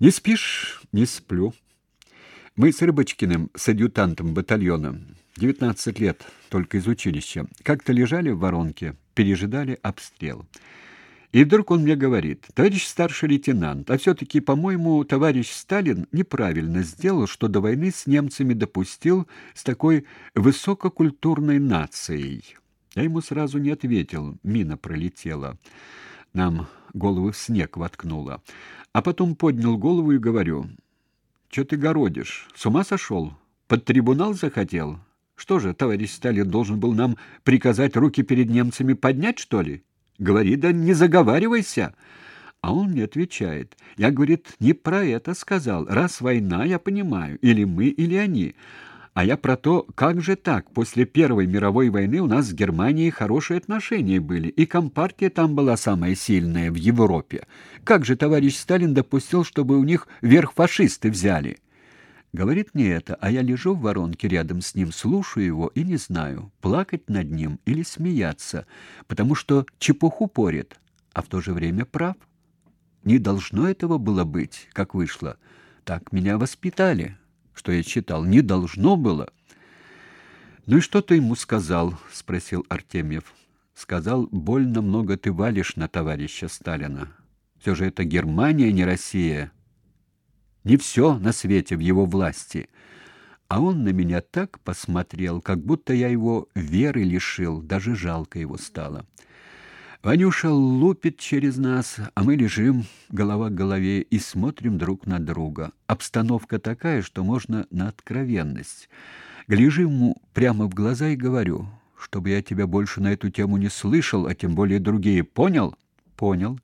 Не спишь? Не сплю. Мы с Рыбочкиным, с адъютантом батальона, 19 лет, только из училища, как-то лежали в воронке, пережидали обстрел. И вдруг он мне говорит, товарищ старший лейтенант, а все-таки, по-моему, товарищ Сталин неправильно сделал, что до войны с немцами допустил с такой высококультурной нацией. Я ему сразу не ответил, мина пролетела. Нам головы в снег воткнула. А потом поднял голову и говорю, что ты городишь? С ума сошел? Под трибунал захотел? Что же, товарищ Сталин должен был нам приказать руки перед немцами поднять, что ли? Говори, да не заговаривайся. А он мне отвечает. Я, говорит, не про это сказал. Раз война, я понимаю, или мы, или они. А я про то, как же так? После Первой мировой войны у нас с Германией хорошие отношения были, и компартия там была самая сильная в Европе. Как же товарищ Сталин допустил, чтобы у них верх фашисты взяли? Говорит мне это, а я лежу в воронке рядом с ним, слушаю его и не знаю, плакать над ним или смеяться, потому что чепуху порит, а в то же время прав. Не должно этого было быть, как вышло. Так меня воспитали, что я читал, не должно было. Ну и что ты ему сказал, спросил Артемьев. Сказал: "Больно много ты валишь на товарища Сталина. Все же это Германия, не Россия. Не все на свете в его власти. А он на меня так посмотрел, как будто я его веры лишил, даже жалко его стало. Ванюша лупит через нас, а мы лежим голова к голове и смотрим друг на друга. Обстановка такая, что можно на откровенность. Гляжу ему прямо в глаза и говорю, чтобы я тебя больше на эту тему не слышал, а тем более другие. Понял? Понял.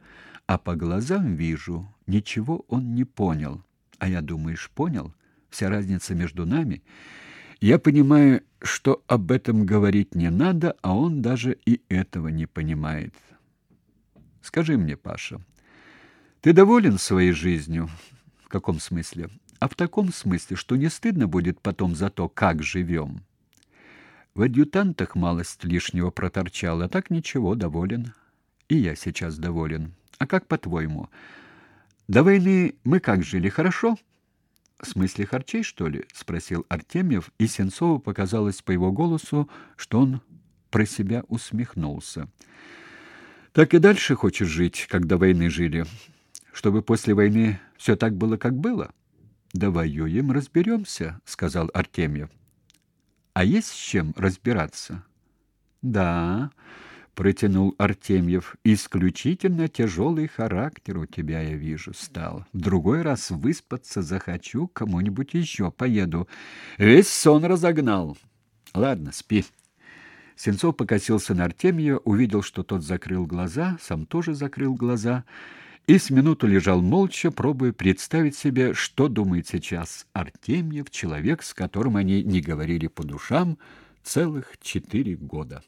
А по глазам вижу, ничего он не понял. А я, думаешь, понял? Вся разница между нами. Я понимаю, что об этом говорить не надо, а он даже и этого не понимает. Скажи мне, Паша, ты доволен своей жизнью? В каком смысле? А в таком смысле, что не стыдно будет потом за то, как живем. В адъютантах малость лишнего проторчала, так ничего, доволен. И я сейчас доволен. А как по-твоему? До войны мы как жили, хорошо? В смысле харчей, что ли? спросил Артемьев, и Сенцову показалось по его голосу, что он про себя усмехнулся. Так и дальше хочешь жить, как до войны жили, чтобы после войны все так было, как было? Да воюем, разберемся», — сказал Артемьев. А есть с чем разбираться? Да, протянул Артемьев. Исключительно тяжелый характер у тебя, я вижу, стал. В другой раз выспаться захочу, кому-нибудь еще поеду. Весь сон разогнал. Ладно, спи. Сенцов покосился на Артемьева, увидел, что тот закрыл глаза, сам тоже закрыл глаза и с минуту лежал молча, пробуя представить себе, что думает сейчас Артемьев, человек, с которым они не говорили по душам целых четыре года.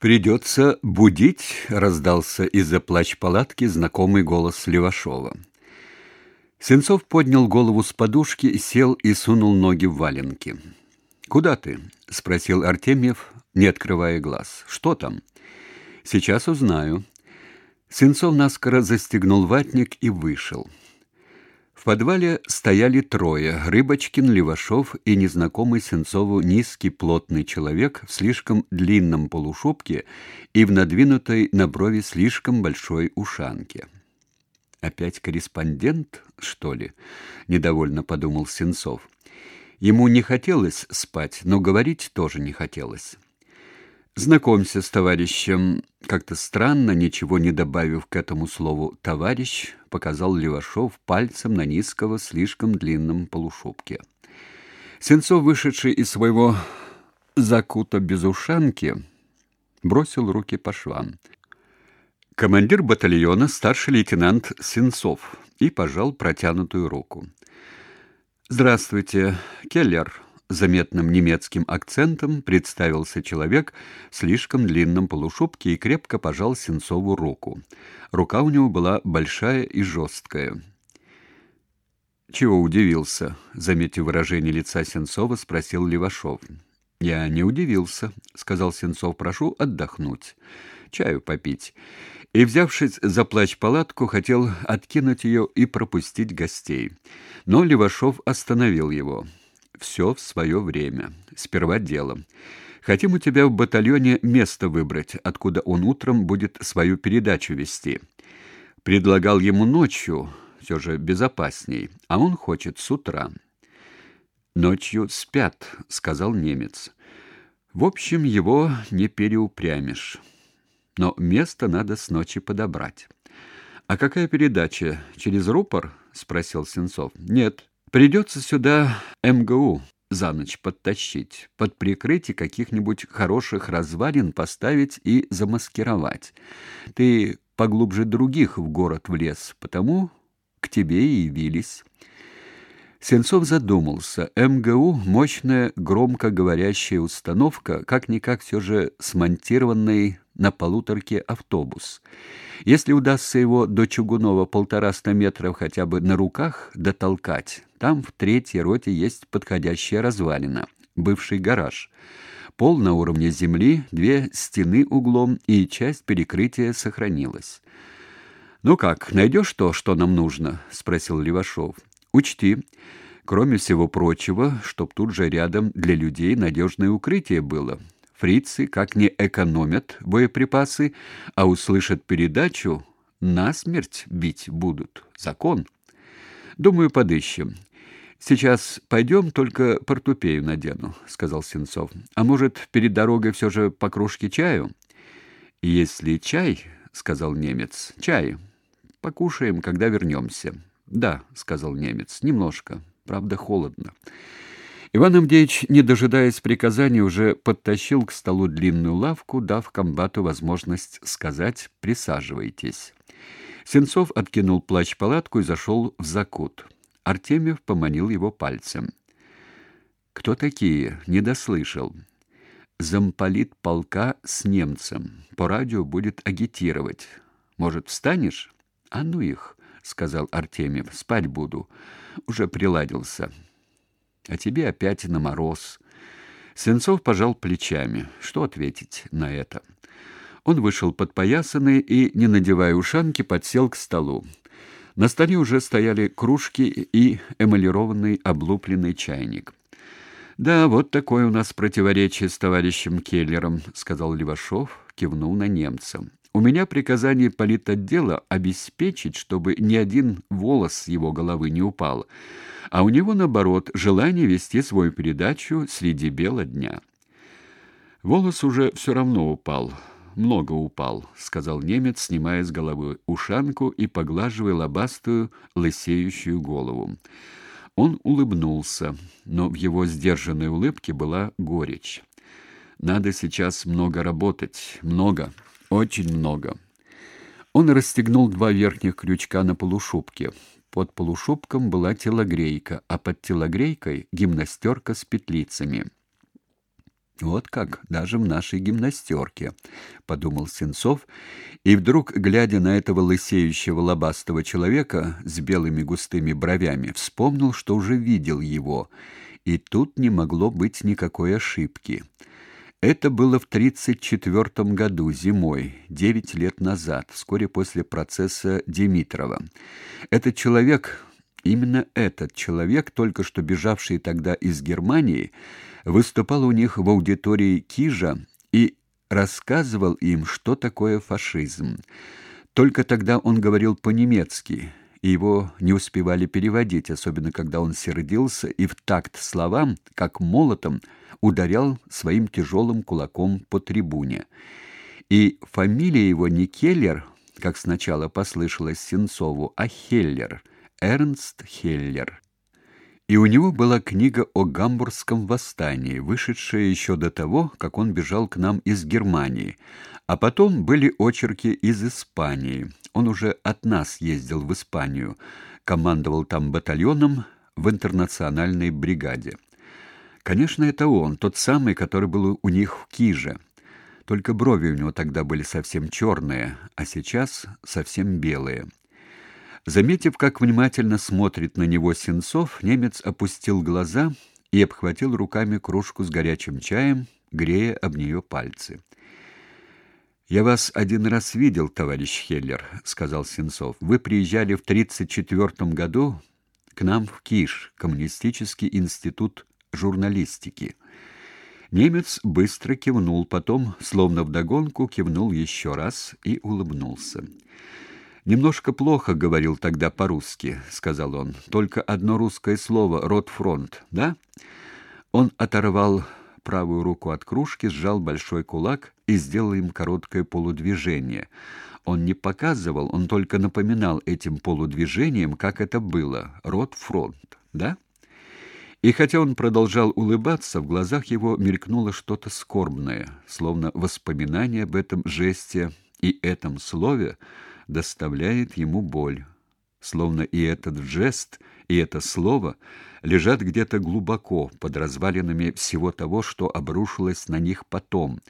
Придется будить, раздался из-за плач-палатки знакомый голос Левашова. Сенцов поднял голову с подушки, сел и сунул ноги в валенки. Куда ты? спросил Артемьев, не открывая глаз. Что там? Сейчас узнаю. Сенцов наскоро застегнул ватник и вышел. В подвале стояли трое: Рыбочкин, Левашов и незнакомый Сенцову низкий плотный человек в слишком длинном полушубке и в надвинутой на брови слишком большой ушанке. Опять корреспондент, что ли? недовольно подумал Сенцов. Ему не хотелось спать, но говорить тоже не хотелось. Знакомься с товарищем, как-то странно, ничего не добавив к этому слову товарищ, показал Левашов пальцем на низкого, слишком длинном полушубке. Сенцов, вышедший из своего закута без ушанки, бросил руки по швам. Командир батальона, старший лейтенант Сенцов, и пожал протянутую руку. Здравствуйте, Келлер заметным немецким акцентом представился человек в слишком длинном полушубке и крепко пожал Сенцову руку. Рука у него была большая и жесткая. Чего удивился, заметив выражение лица Сенцова, спросил Левашов. Я не удивился, сказал Сенцов. Прошу отдохнуть. чаю попить. И, взявшись за плащ-палатку, хотел откинуть ее и пропустить гостей. Но Левашов остановил его. «Все в свое время. Сперва дело. Хотим у тебя в батальоне место выбрать, откуда он утром будет свою передачу вести. Предлагал ему ночью, все же безопасней, а он хочет с утра». «Ночью спят», — сказал немец. В общем, его не переупрямишь. Но место надо с ночи подобрать. А какая передача? Через рупор? спросил Сенцов. Нет, придется сюда МГУ за ночь подтащить, под прикрытие каких-нибудь хороших развалин поставить и замаскировать. Ты поглубже других в город влез, потому к тебе и явились. Сенцов задумался. МГУ — мощная громкоговорящая установка, как-никак все же смонтированный на полуторке автобус. Если удастся его до Чугунова полтораста метров хотя бы на руках дотолкать, там в третьей роте есть подходящая развалина, бывший гараж. Пол на уровне земли, две стены углом и часть перекрытия сохранилась. «Ну как, найдешь то, что нам нужно?» — спросил Левашов. Учти, кроме всего прочего, чтоб тут же рядом для людей надежное укрытие было. Фрицы как не экономят боеприпасы, а услышат передачу, насмерть бить будут. Закон. Думаю, подыщем. Сейчас пойдем, только портупею надену, сказал Сенцов. А может, перед дорогой все же по кружке чаю? Если чай, сказал немец. Чай. Покушаем, когда вернемся». Да, сказал немец. Немножко, правда, холодно. Иван Авдеевич, не дожидаясь приказания, уже подтащил к столу длинную лавку, дав комбату возможность сказать: "Присаживайтесь". Сенцов откинул плащ-палатку и зашел в закут. Артемьев поманил его пальцем. Кто такие? Не дослышал. Замполит полка с немцем. По радио будет агитировать. Может, встанешь? А ну их. — сказал Артемьев. — Спать буду. Уже приладился. А тебе опять на мороз. Сенцов пожал плечами. Что ответить на это? Он вышел подпоясанный и, не надевая ушанки, подсел к столу. На столе уже стояли кружки и эмалированный облупленный чайник. «Да, вот такое у нас противоречие с товарищем Келлером», — сказал Левашов, кивнул на немца. У меня приказание политотдела обеспечить, чтобы ни один волос с его головы не упал, а у него, наоборот, желание вести свою передачу среди бела дня. Волос уже все равно упал, много упал, сказал немец, снимая с головы ушанку и поглаживая лобастую лысеющую голову. Он улыбнулся, но в его сдержанной улыбке была горечь. Надо сейчас много работать, много. Очень много. Он расстегнул два верхних крючка на полушубке. Под полушубком была телогрейка, а под телогрейкой гимнастерка с петлицами. Вот как, даже в нашей гимнастерке, подумал Сенцов, и вдруг, глядя на этого лысеющего лобастого человека с белыми густыми бровями, вспомнил, что уже видел его, и тут не могло быть никакой ошибки. Это было в 1934 году, зимой, девять лет назад, вскоре после процесса Димитрова. Этот человек, именно этот человек, только что бежавший тогда из Германии, выступал у них в аудитории Кижа и рассказывал им, что такое фашизм. Только тогда он говорил по-немецки, и его не успевали переводить, особенно когда он сердился и в такт словам, как молотом, ударял своим тяжелым кулаком по трибуне. И фамилия его не Келлер, как сначала послышалось Сенцову, а Хеллер, Эрнст Хеллер. И у него была книга о Гамбургском восстании, вышедшая еще до того, как он бежал к нам из Германии, а потом были очерки из Испании. Он уже от нас ездил в Испанию, командовал там батальоном в интернациональной бригаде. Конечно, это он, тот самый, который был у них в Киже. Только брови у него тогда были совсем черные, а сейчас совсем белые. Заметив, как внимательно смотрит на него Сенцов, немец опустил глаза и обхватил руками кружку с горячим чаем, грея об нее пальцы. Я вас один раз видел, товарищ Хеллер, сказал Сенцов. Вы приезжали в 34 году к нам в Киш, коммунистический институт журналистики. Немец быстро кивнул, потом, словно вдогонку, кивнул еще раз и улыбнулся. Немножко плохо говорил тогда по-русски, сказал он. Только одно русское слово ротфронт, да? Он оторвал правую руку от кружки, сжал большой кулак и сделал им короткое полудвижение. Он не показывал, он только напоминал этим полудвижением, как это было. Рот-фронт, да? И хотя он продолжал улыбаться, в глазах его мелькнуло что-то скорбное, словно воспоминание об этом жесте и этом слове доставляет ему боль словно и этот жест, и это слово лежат где-то глубоко под развалинами всего того, что обрушилось на них потом.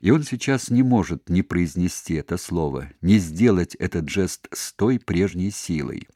И он сейчас не может не произнести это слово, не сделать этот жест с той прежней силой.